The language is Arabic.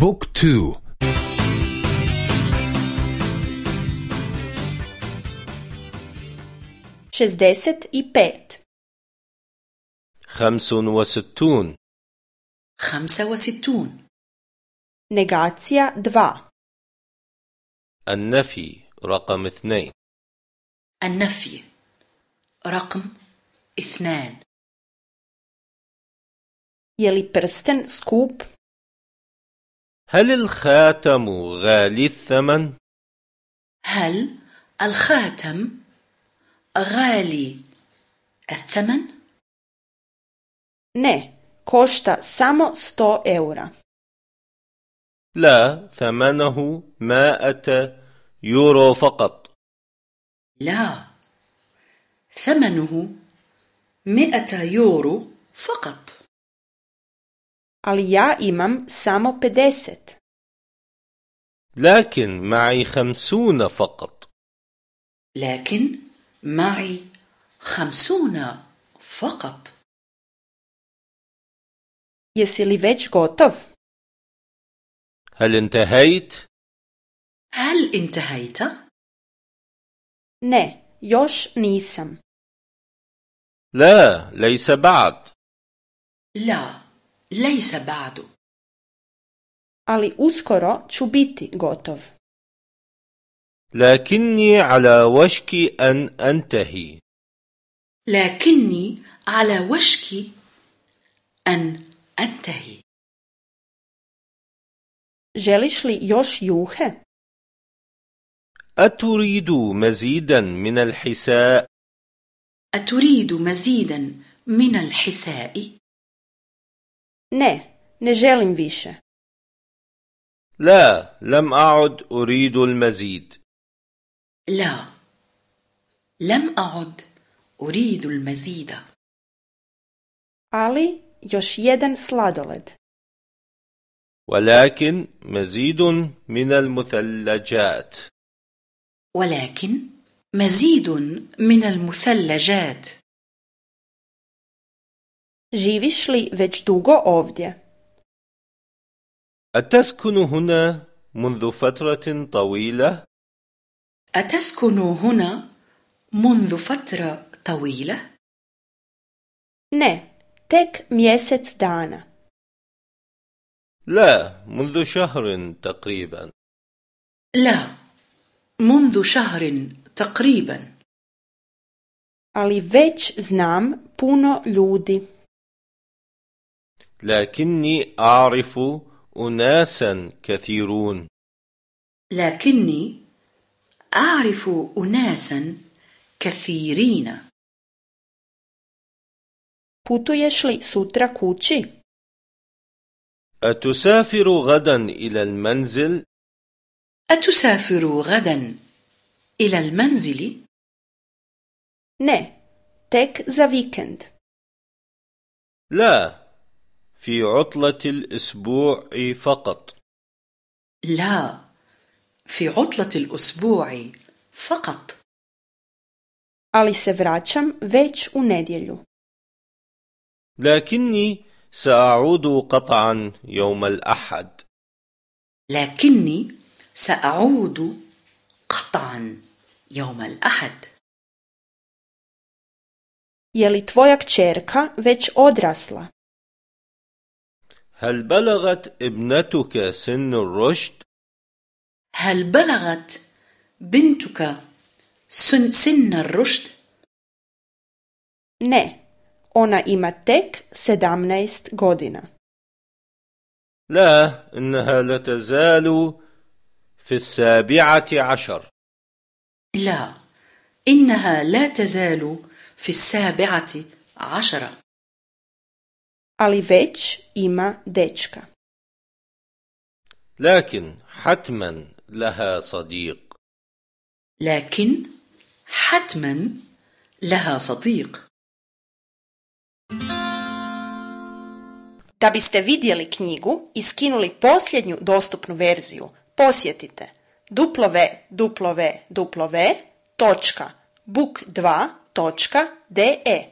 book two. šezdeset i pet خمس وستون خمسة وستون negacija dva النفي رقم اثنين. النفي رقم اثنان. li prsten skup هل الخاتم غالي الثمن؟ هل الخاتم غالي الثمن؟ ne košta samo 100 eura لا ثمنه مائة يورو فقط لا ثمنه مئة يورو فقط ali ja imam samo 50 لكن معي خمسون فقط لكن معي خمسون فقط jesi li već gotov? هل انتهيت؟ هل انتهيت؟ ne još nisam. لا ليس بعد لا ليس بعد. Ali uskoro ću biti gotov. لكني على وشك أن أنتهي. لكني على وشك أن أنتهي. Želiš li još juhe? أتريد مزيدا من الحساء؟ أتريد مزيدا من الحساء؟ Ne ne želim više. لا لم أعد أريد المزيد لا لم أعد أريد المزيد ali još jedan sladoled. ولكن مزيد من المثلجات ولكن مزيد من المثلجات živiš li već dugo ovdje? أتسكن هنا منذ فترة طويلة؟ أتسكن هنا منذ فترة طويلة؟ ne tek mjesec dana. لا منذ شهر تقريبا. لا منذ شهر تقريبا. Ali već znam puno ljudi. لكني أعرف أناسا كثيرون لكني أعرف أناسا كثيرين putuješ li sutra kući أتسافر غدا إلى المنزل؟ أتسافر غدا إلى المنزل؟ ne tek za vikend لا في عطلة الأسبوع فقط. لا في عطلة الأسبوع فقط. Ali se vraćam već u nedjelju. لكني سأعود قطعا يوم الأحد. لكني سأعود قطعا يوم الأحد. Je li tvoja kćerka već odrasla? هل بلغت ابنتك سن الرشد؟ هل بلغت بنتك سن, سن الرشد؟ ne ona ima tek 17 godina لا إنها لا تزال في السابعة عشر لا إنها لا تزال في السابعة عشرة ali već ima dečka لكن حتما لها صديق لكن حتما لها صديق Da biste vidjeli knjigu i skinuli posljednju dostupnu verziju, posjetite www.book2.de